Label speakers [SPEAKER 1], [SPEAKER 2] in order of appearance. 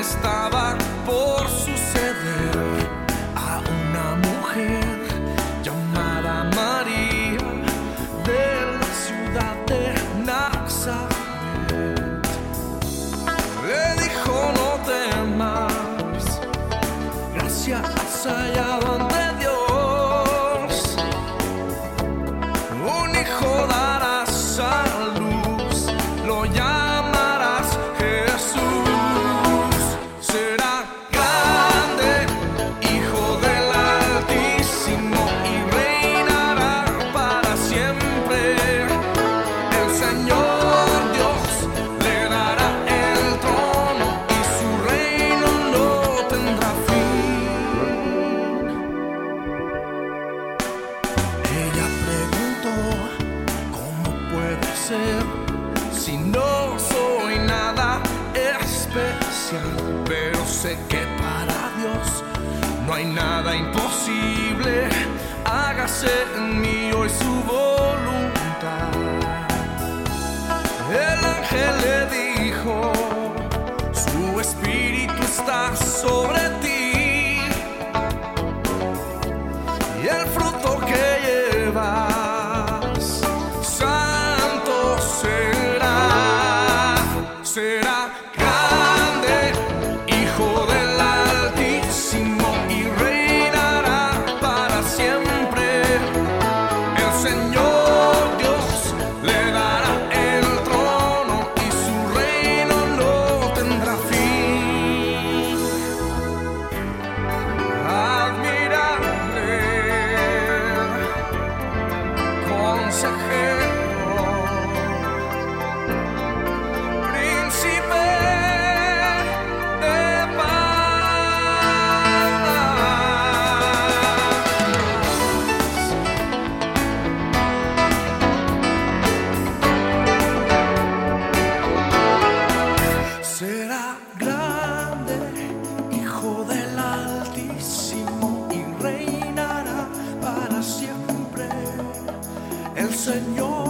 [SPEAKER 1] estaba por si no soy nada especial? Pero sé que para Dios no hay nada imposible. Hágase en mí hoy su voluntad. Será grande, hijo del Altísimo, y reinará para siempre. El Señor